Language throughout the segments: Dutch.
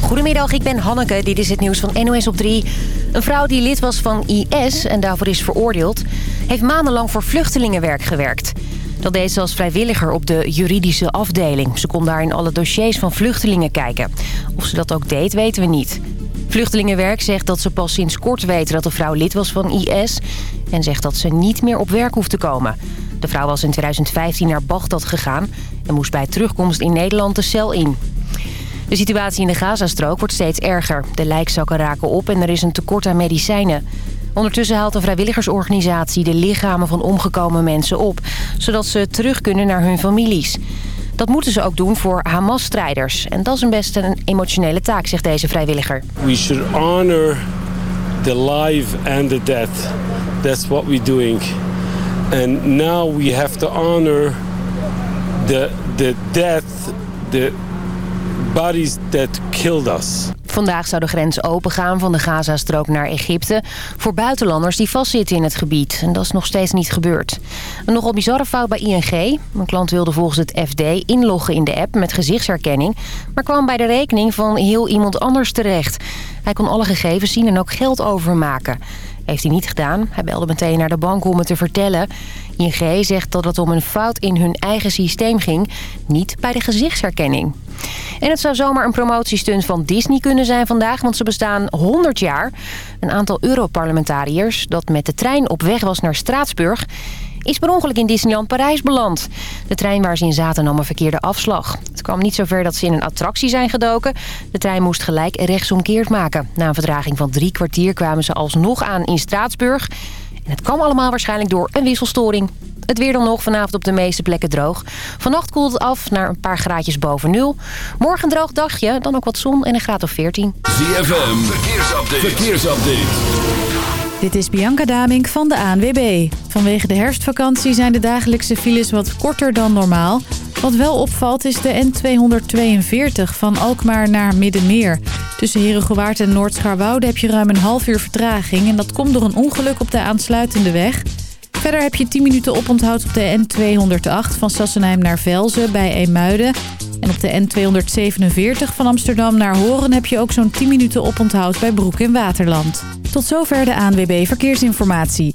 Goedemiddag, ik ben Hanneke. Dit is het nieuws van NOS op 3. Een vrouw die lid was van IS en daarvoor is veroordeeld... heeft maandenlang voor vluchtelingenwerk gewerkt. Dat deed ze als vrijwilliger op de juridische afdeling. Ze kon daar in alle dossiers van vluchtelingen kijken. Of ze dat ook deed, weten we niet. Vluchtelingenwerk zegt dat ze pas sinds kort weten dat de vrouw lid was van IS... en zegt dat ze niet meer op werk hoeft te komen. De vrouw was in 2015 naar Bagdad gegaan... en moest bij terugkomst in Nederland de cel in. De situatie in de Gazastrook wordt steeds erger. De lijkzakken raken op en er is een tekort aan medicijnen. Ondertussen haalt een vrijwilligersorganisatie de lichamen van omgekomen mensen op... zodat ze terug kunnen naar hun families. Dat moeten ze ook doen voor Hamas-strijders. En dat is een best een emotionele taak, zegt deze vrijwilliger. We should honor the life and the death. That's what we're doing. And now we have to honor the, the death, the bodies that killed us. Vandaag zou de grens opengaan van de Gazastrook naar Egypte... voor buitenlanders die vastzitten in het gebied. En dat is nog steeds niet gebeurd. Een nogal bizarre fout bij ING. Een klant wilde volgens het FD inloggen in de app met gezichtsherkenning... maar kwam bij de rekening van heel iemand anders terecht. Hij kon alle gegevens zien en ook geld overmaken. Heeft hij niet gedaan. Hij belde meteen naar de bank om het te vertellen. ING zegt dat het om een fout in hun eigen systeem ging, niet bij de gezichtsherkenning. En het zou zomaar een promotiestunt van Disney kunnen zijn vandaag, want ze bestaan 100 jaar. Een aantal Europarlementariërs dat met de trein op weg was naar Straatsburg is per ongeluk in Disneyland Parijs beland. De trein waar ze in zaten nam een verkeerde afslag. Het kwam niet zover dat ze in een attractie zijn gedoken. De trein moest gelijk rechtsomkeerd maken. Na een vertraging van drie kwartier kwamen ze alsnog aan in Straatsburg. En het kwam allemaal waarschijnlijk door een wisselstoring. Het weer dan nog vanavond op de meeste plekken droog. Vannacht koelt het af naar een paar graadjes boven nul. Morgen een droog dagje, dan ook wat zon en een graad of 14. ZFM, verkeersupdate. verkeersupdate. Dit is Bianca Damink van de ANWB. Vanwege de herfstvakantie zijn de dagelijkse files wat korter dan normaal. Wat wel opvalt is de N242 van Alkmaar naar Middenmeer. Tussen Herengewaard en Noordscharwoude heb je ruim een half uur vertraging... en dat komt door een ongeluk op de aansluitende weg... Verder heb je 10 minuten oponthoud op de N208 van Sassenheim naar Velzen bij Eemuiden. En op de N247 van Amsterdam naar Horen heb je ook zo'n 10 minuten oponthoud bij Broek in Waterland. Tot zover de ANWB Verkeersinformatie.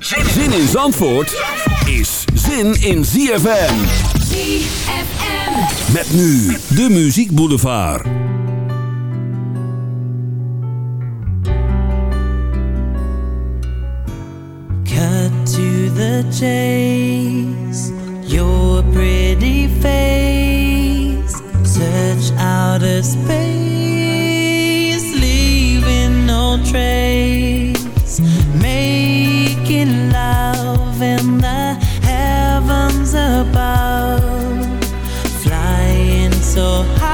Zin in Zandvoort is zin in ZFM. ZFM. Met nu de Muziek Boulevard. Cut to the chase, your pretty face, search outer space, leaving no trace, making love in the heavens above, flying so high,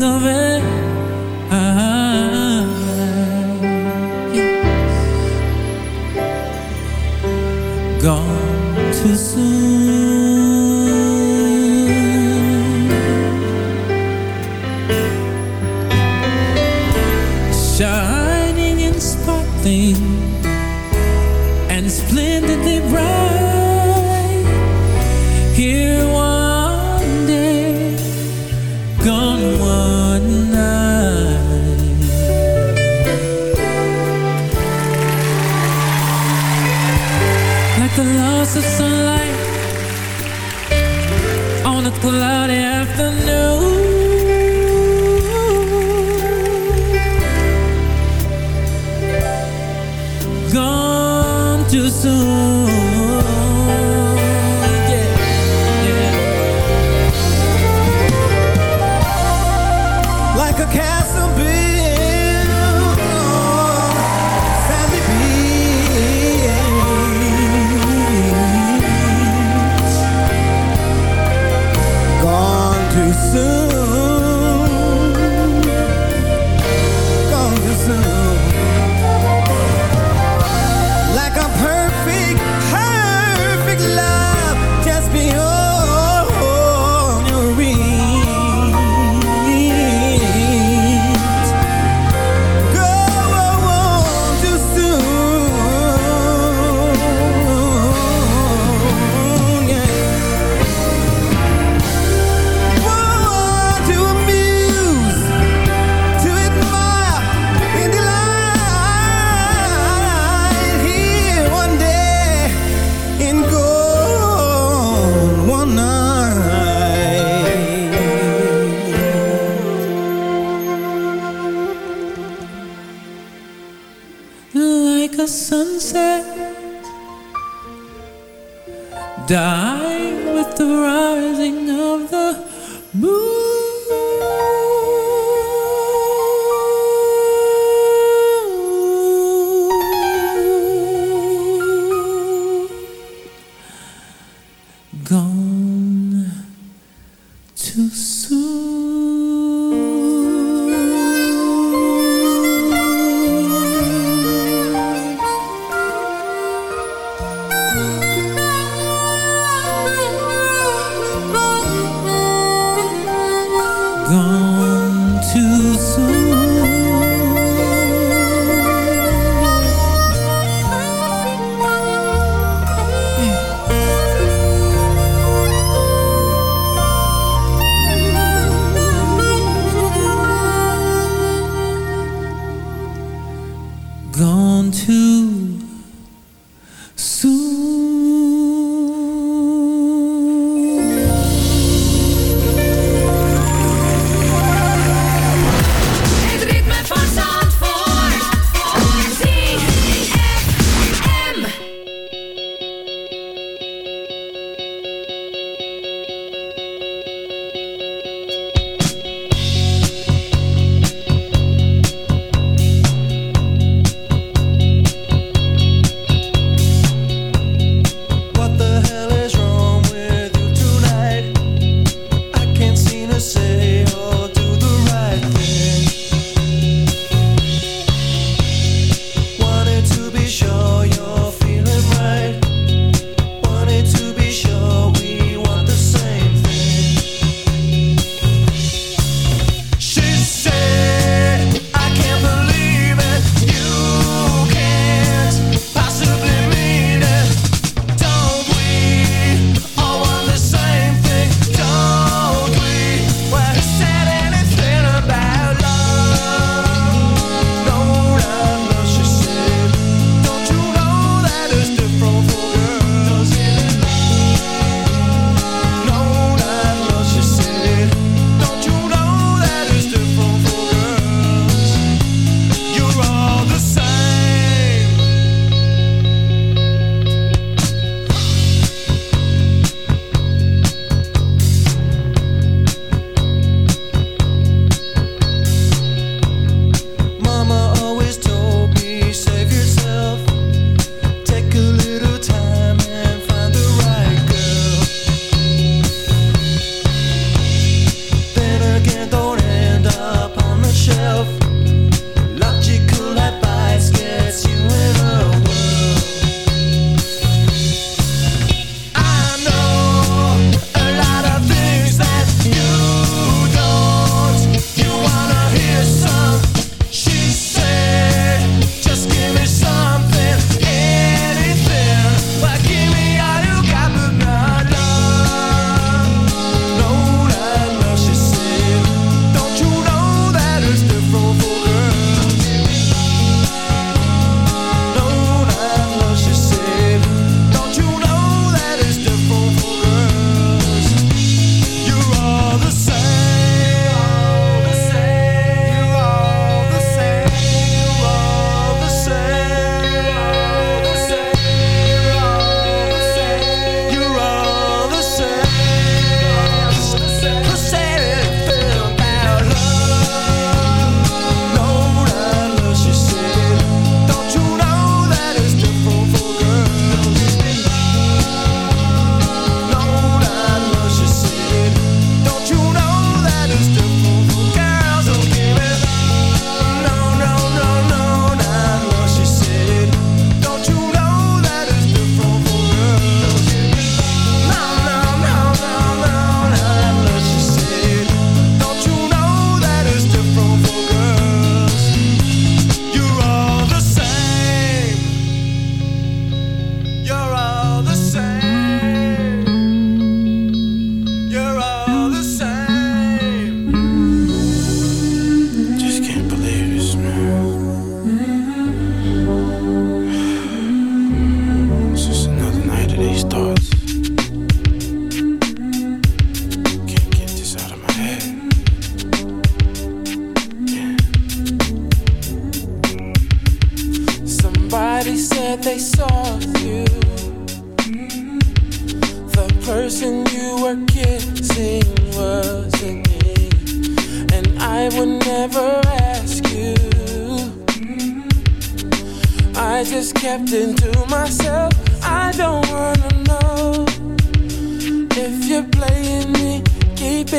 twinkling of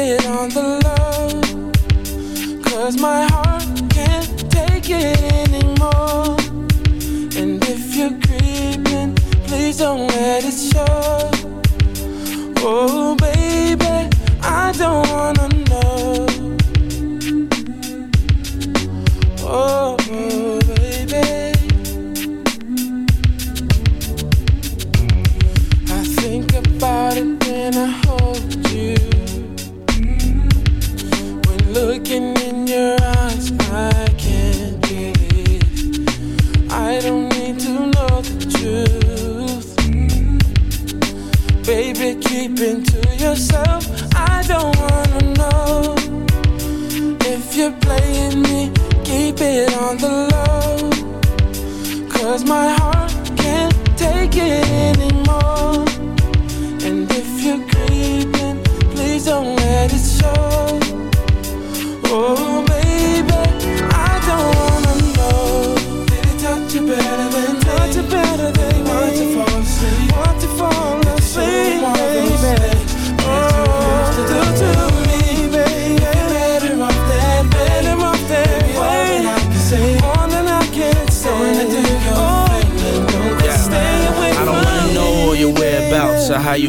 it on the low. Cause my heart can't take it anymore. And if you're creeping, please don't let it show. Oh,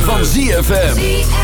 Van ZFM.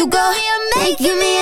you go, making me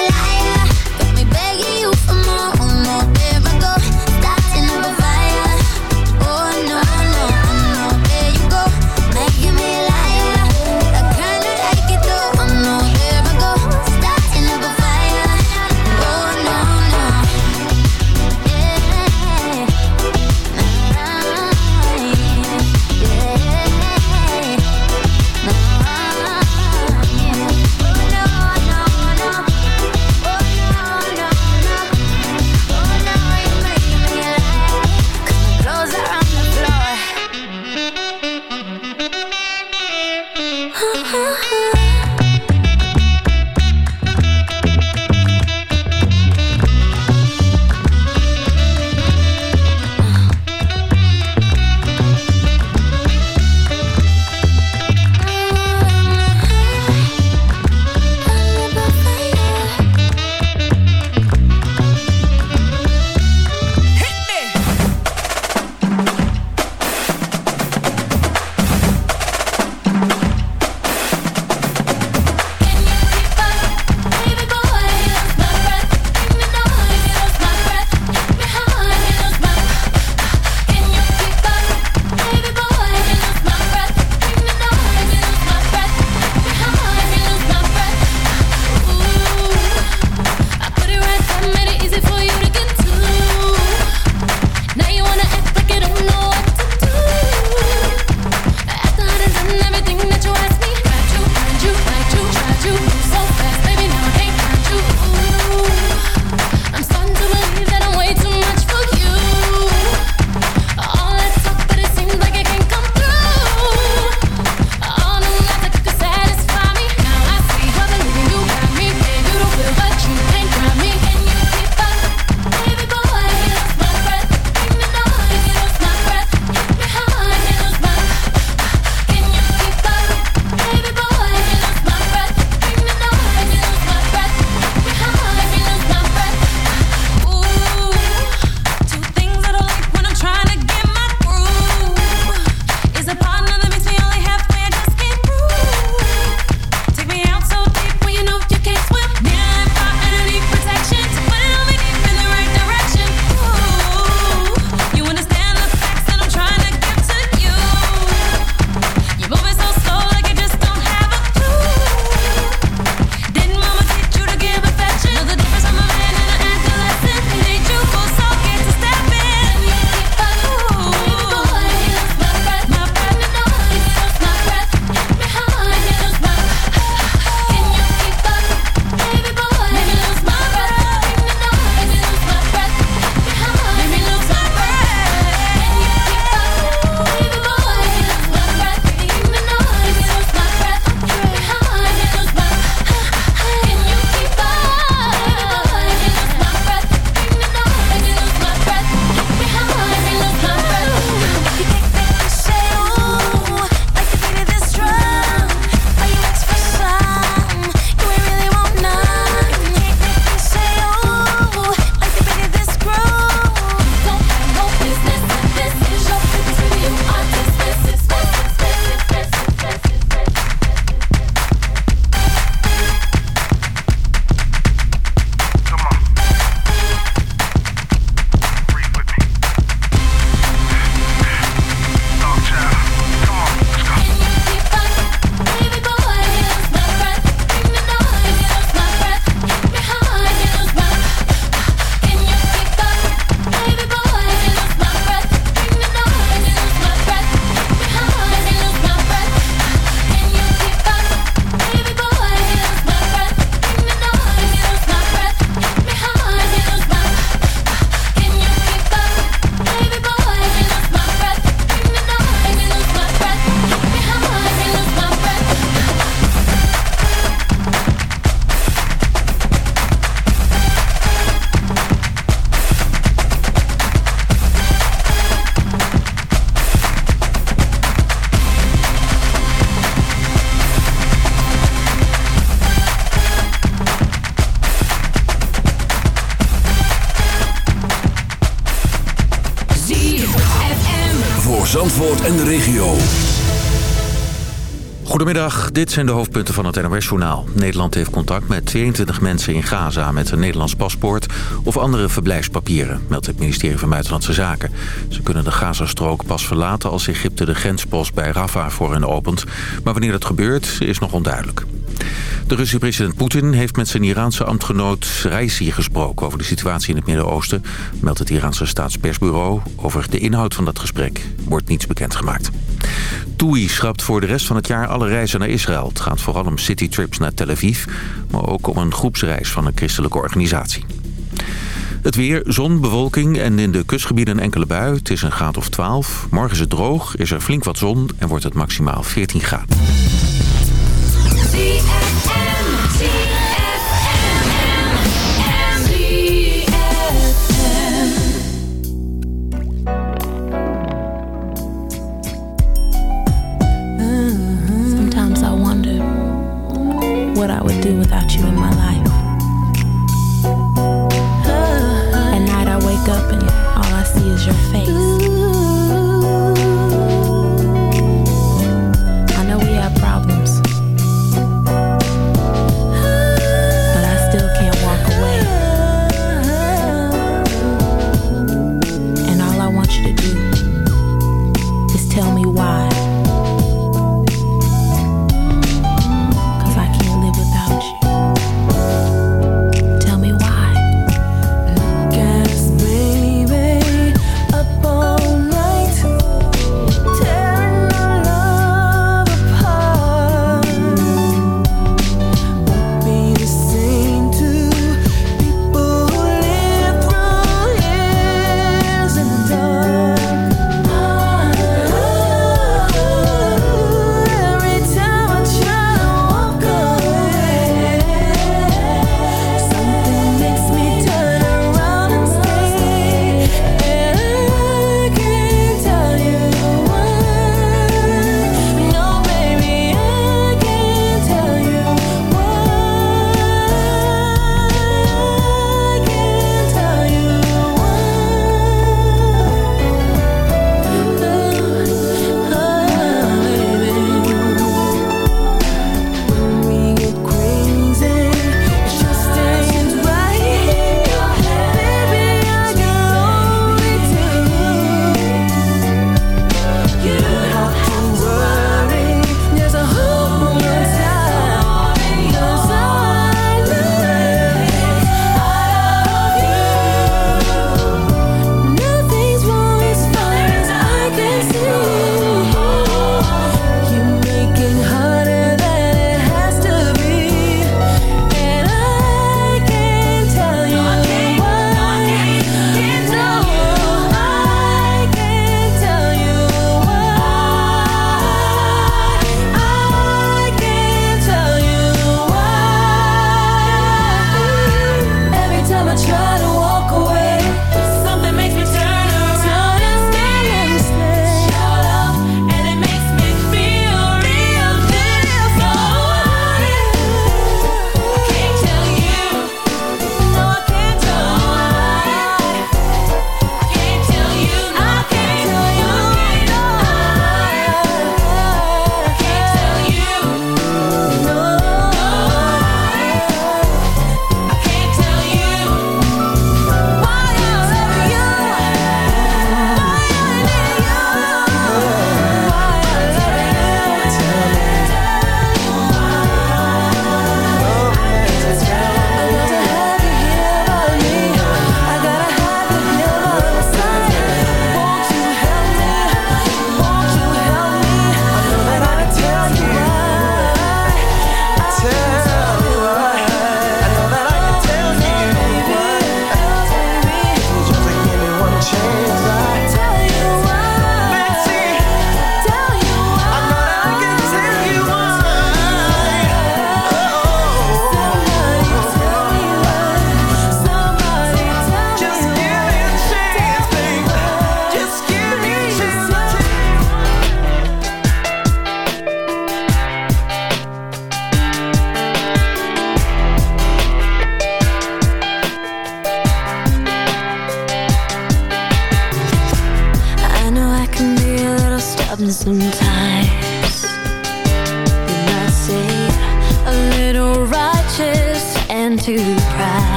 dit zijn de hoofdpunten van het NOS-journaal. Nederland heeft contact met 22 mensen in Gaza met een Nederlands paspoort of andere verblijfspapieren, meldt het ministerie van Buitenlandse Zaken. Ze kunnen de Gazastrook pas verlaten als Egypte de grenspost bij Rafah voor hen opent. Maar wanneer dat gebeurt is nog onduidelijk. De Russische president Poetin heeft met zijn Iraanse ambtgenoot Raisi gesproken over de situatie in het Midden-Oosten, meldt het Iraanse staatspersbureau. Over de inhoud van dat gesprek wordt niets bekendgemaakt. TUI schrapt voor de rest van het jaar alle reizen naar Israël. Het gaat vooral om citytrips naar Tel Aviv, maar ook om een groepsreis van een christelijke organisatie. Het weer, zon, bewolking en in de kustgebieden enkele bui. Het is een graad of 12. Morgen is het droog, is er flink wat zon en wordt het maximaal 14 graden.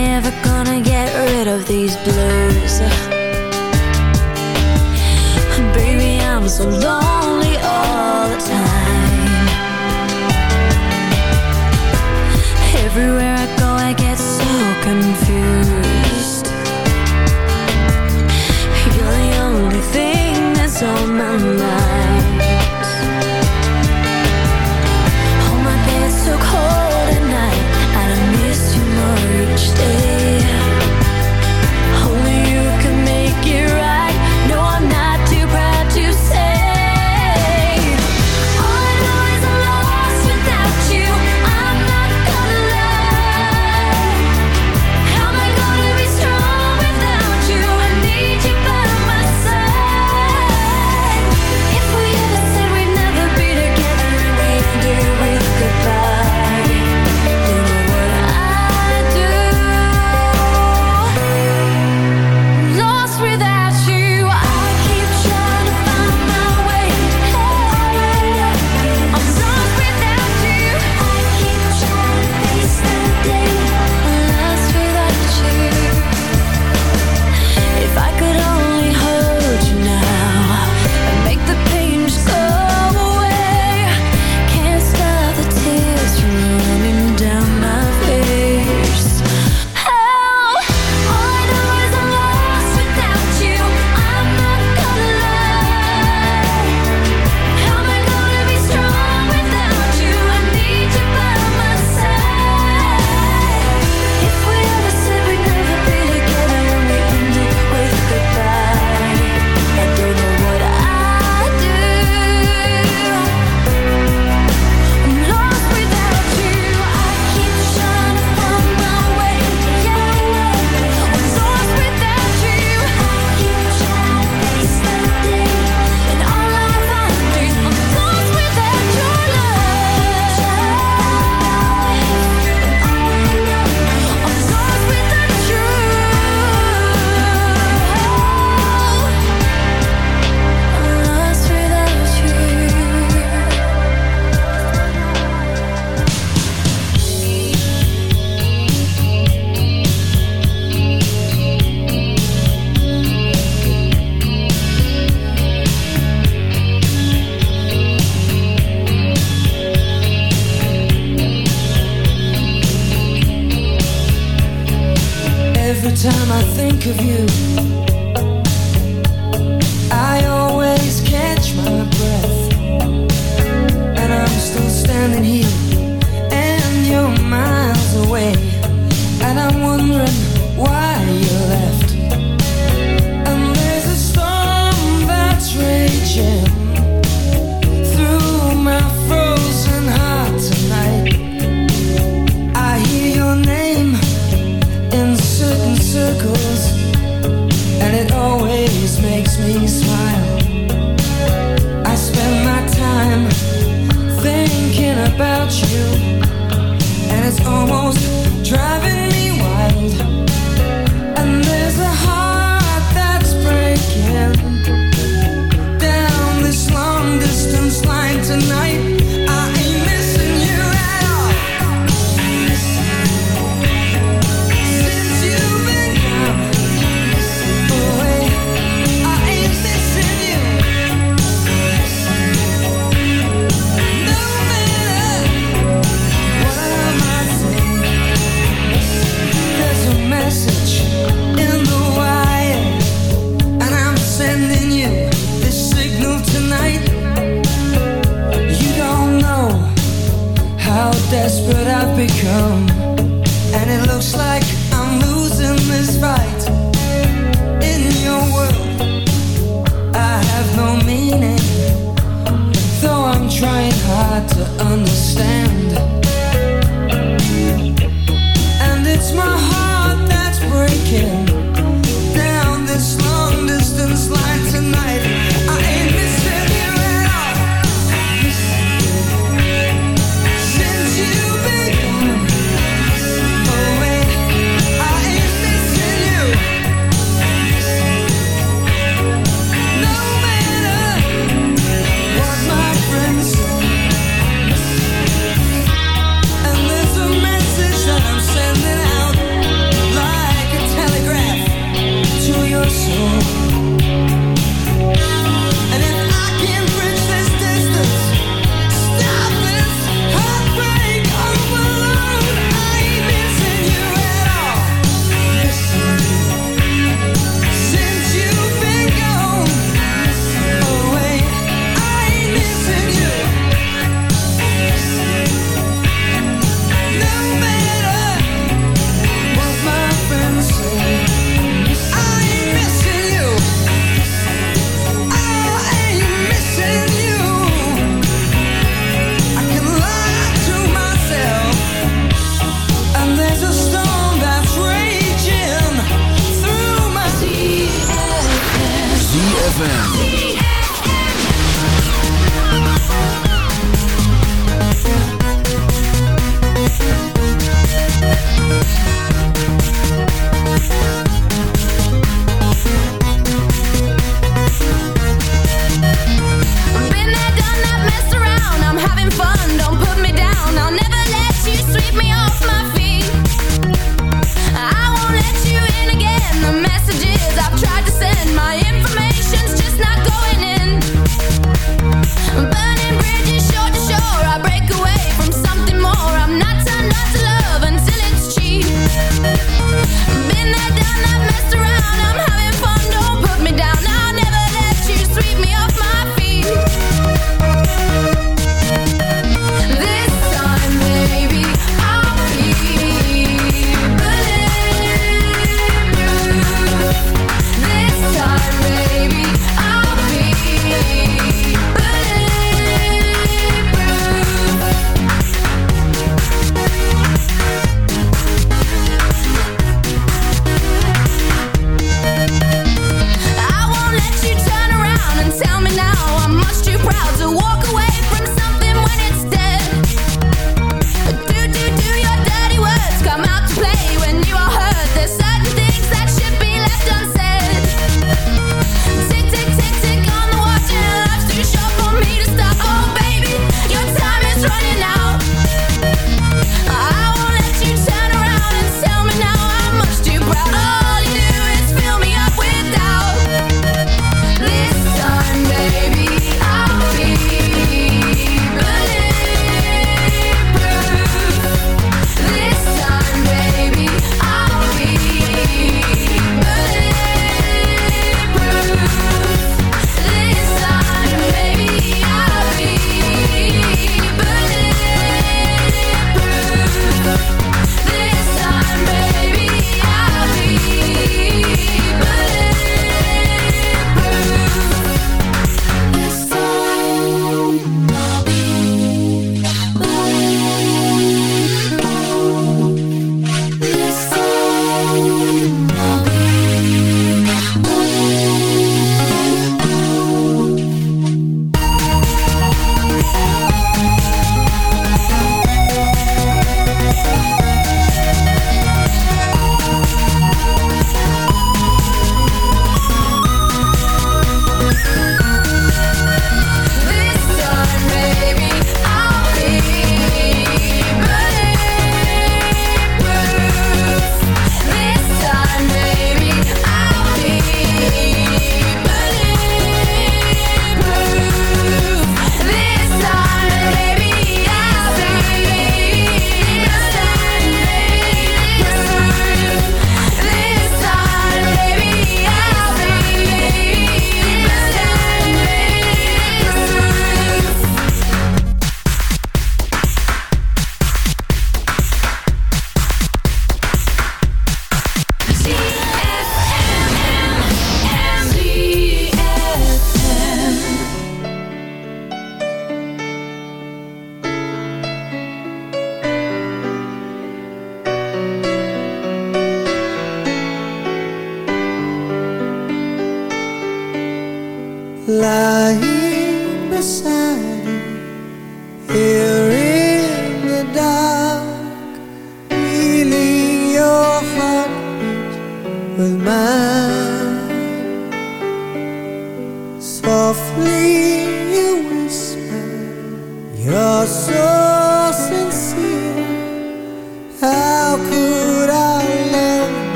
ever gonna get rid of these blues? Baby, I'm so lonely all the time Everywhere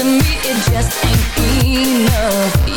to me, it just ain't enough.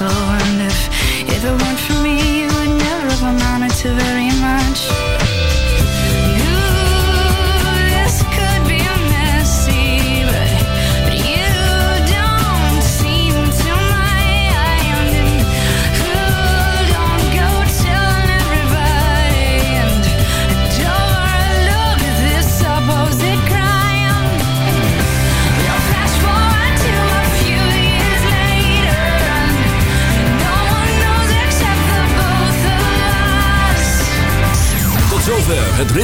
so